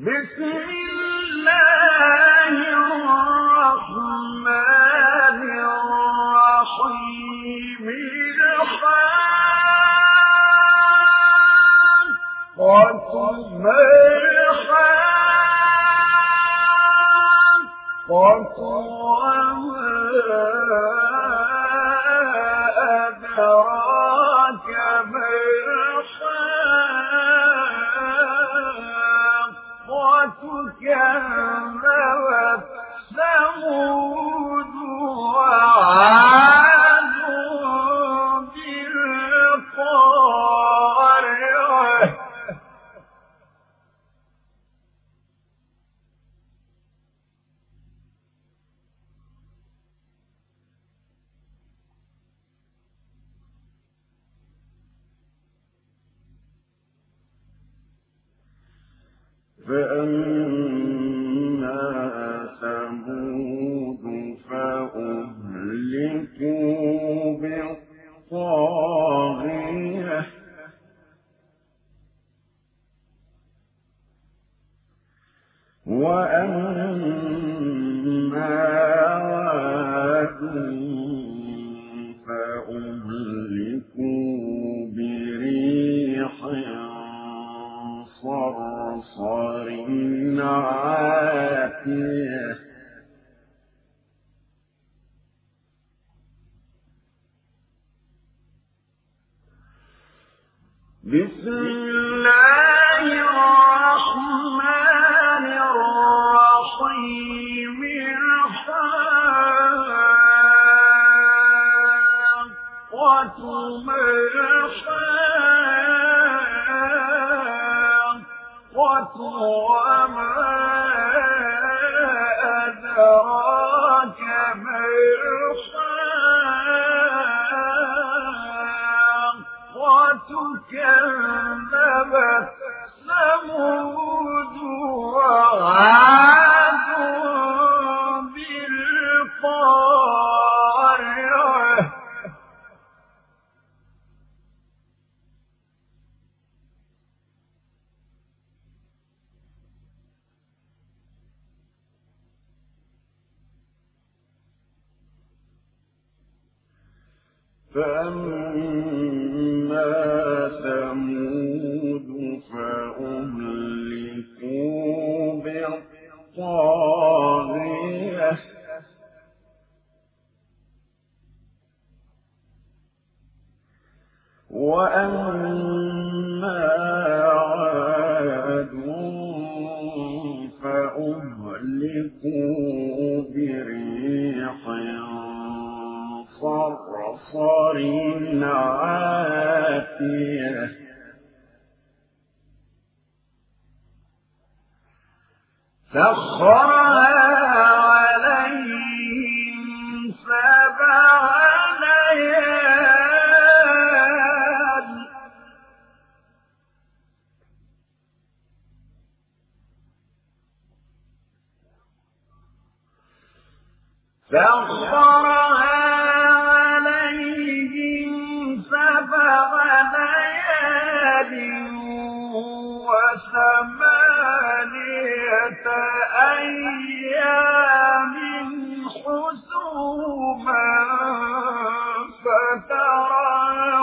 بسم الله الرحمن الرحيم. الحاقة ما الحاقة الحاقة Well, وأما عاد فأهلكوا بريح صرصر عاتية. سخرها سخرها عليهم سبع ليال وثمانية أيام حسوما فترى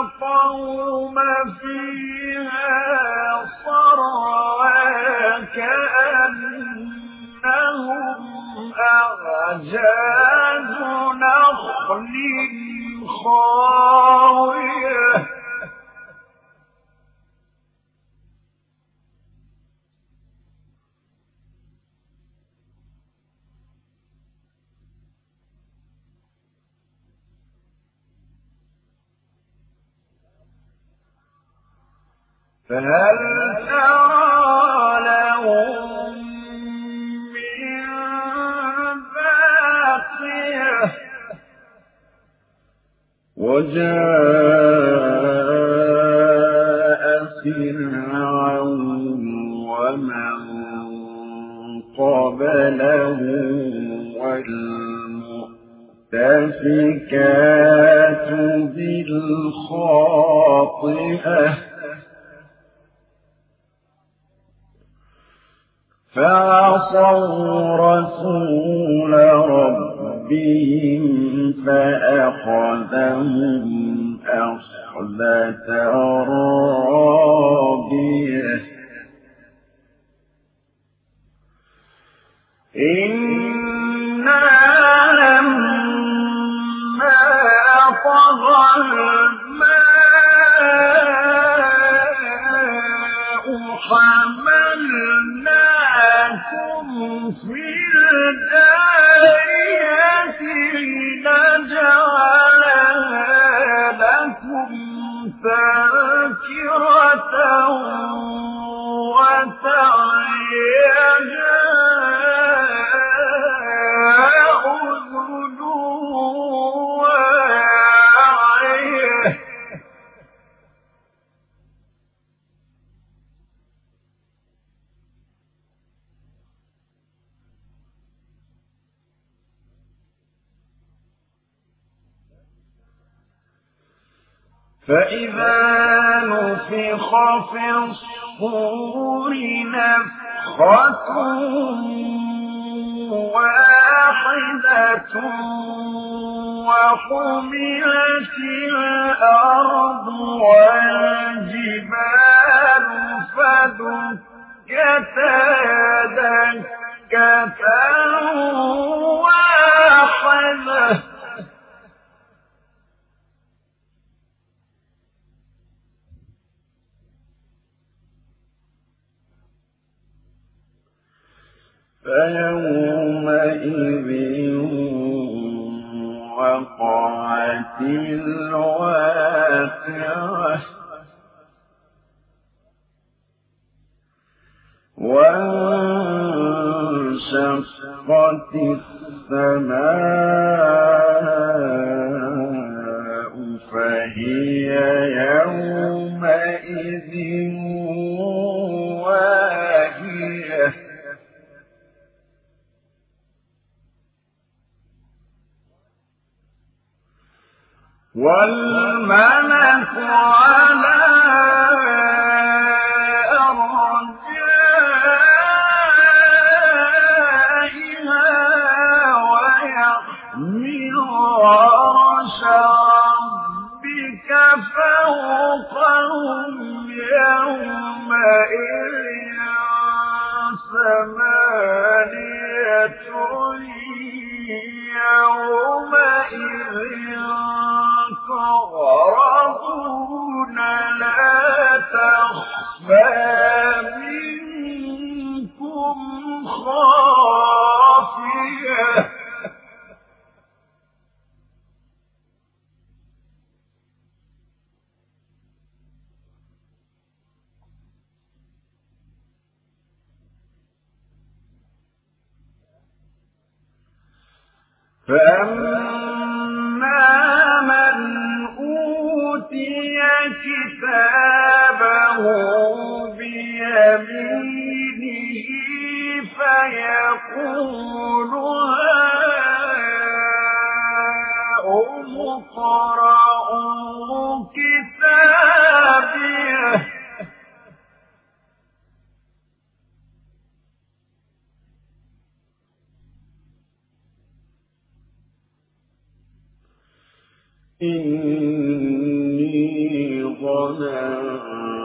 القوم فيها صرعى كأنهم أعجاز نخل خاوية. فهل وجاء فرعون ومن قبله والمؤتفكات بالخاطئة. أخذة فإذا نفخ في الصور نفخة واحدة وحملت الأرض والجبال فدكتا دكة واحدة فيومئذ وقعت الواقعة. وانشقت السماء فهي يومئذ والملك على فأما أوتي كتابه بيمينه فيقول هاؤم اقرءوا كتابيه إني ظننت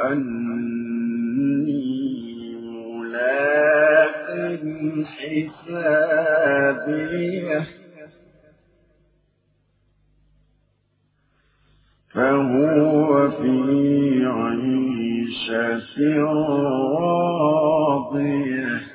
أني ملاق حسابيه فهو في عيشة راضية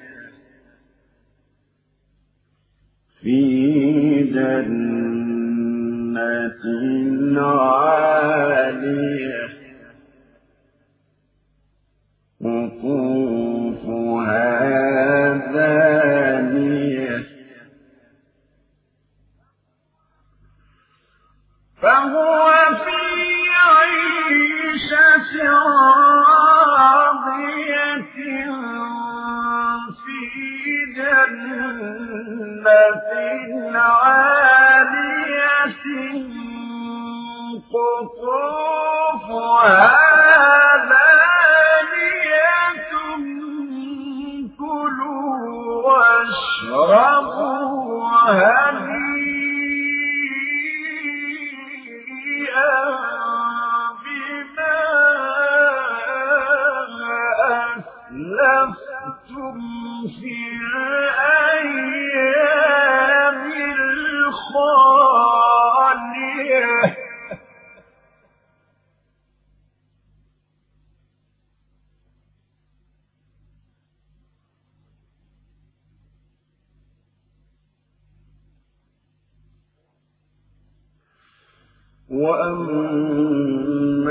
وأما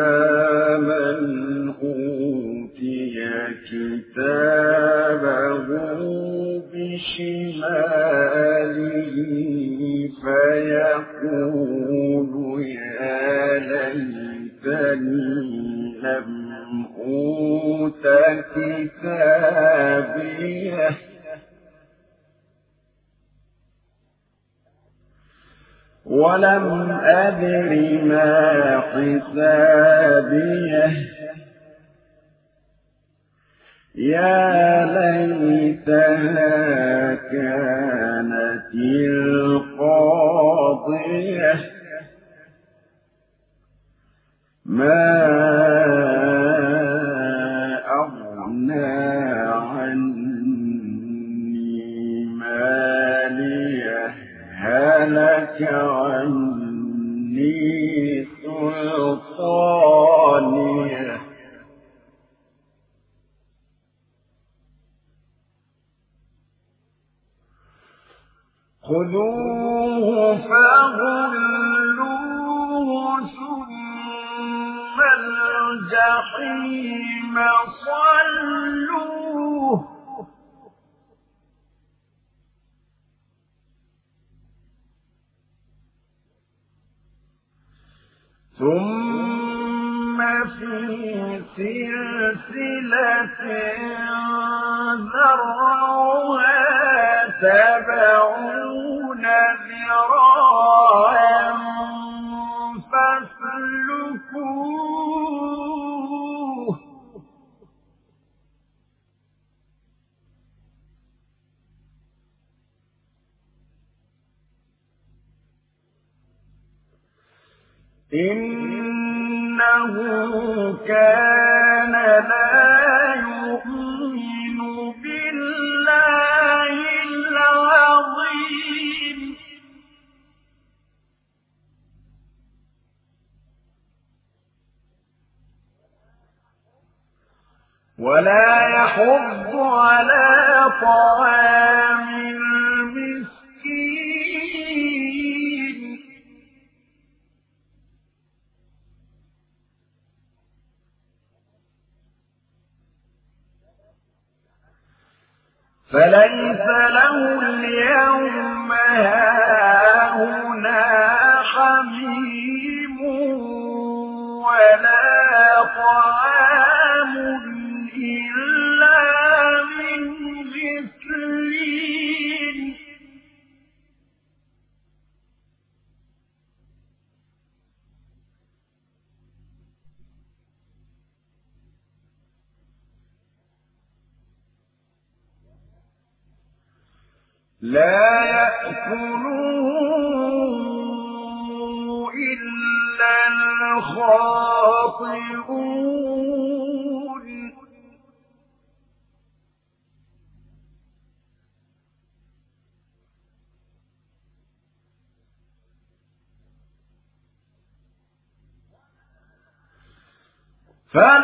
من أوتي كتابه بشماله فيقول يا ليتني لم أوت كتابيه ولم أدر ما حسابيه. يا ليتها كانت القاضية. ما أغنى هلك ثم في سلسلة ذرعها سبعون إنه كان لا يؤمن بالله العظيم. ولا يحض على طعام فليس له اليوم هاهنا حميم ولا طعام. لا يأكله إلا الخاطئون. فلا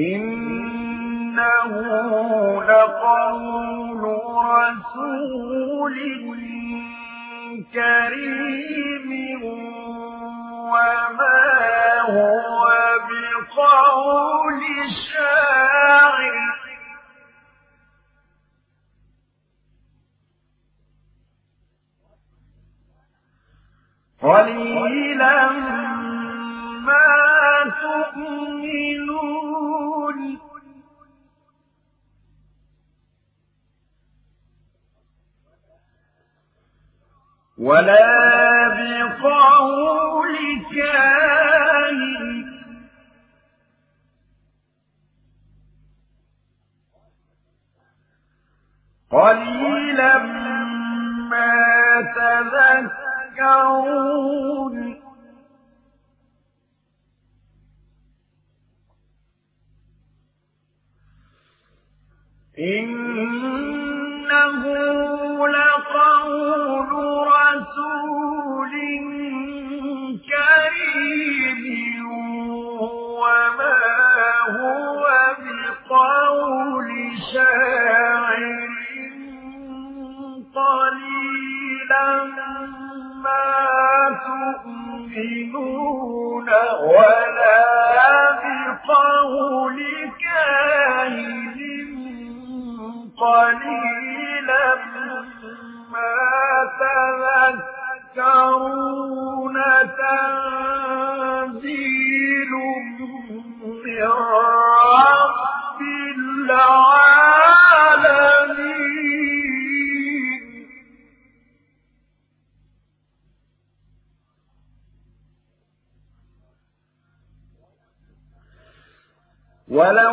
إنه لقول رسول كريم وما هو بقول شاعر قليلا ما تؤمنون ولا بقول كاهن قليلا ما تذكرون. إنه رسول كريم وما هو بقول شاعر قليلا ما تؤمنون ولا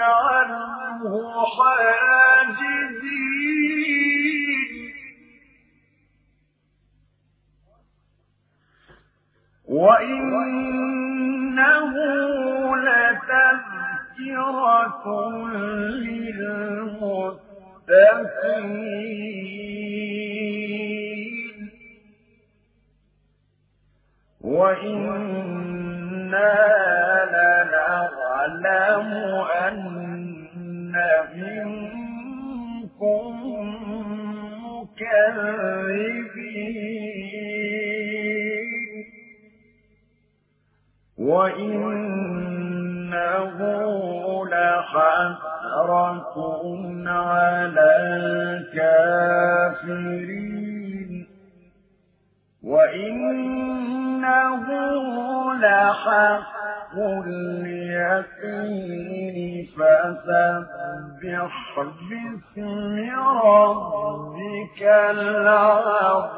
عنه حاجزين وإنه لتذكرة للمتقين وإنا لنعلم أن منكم مكذبين. وإنه لحسرة على الكافرين. وإنه لحق اليقين فسبح ربك العظيم.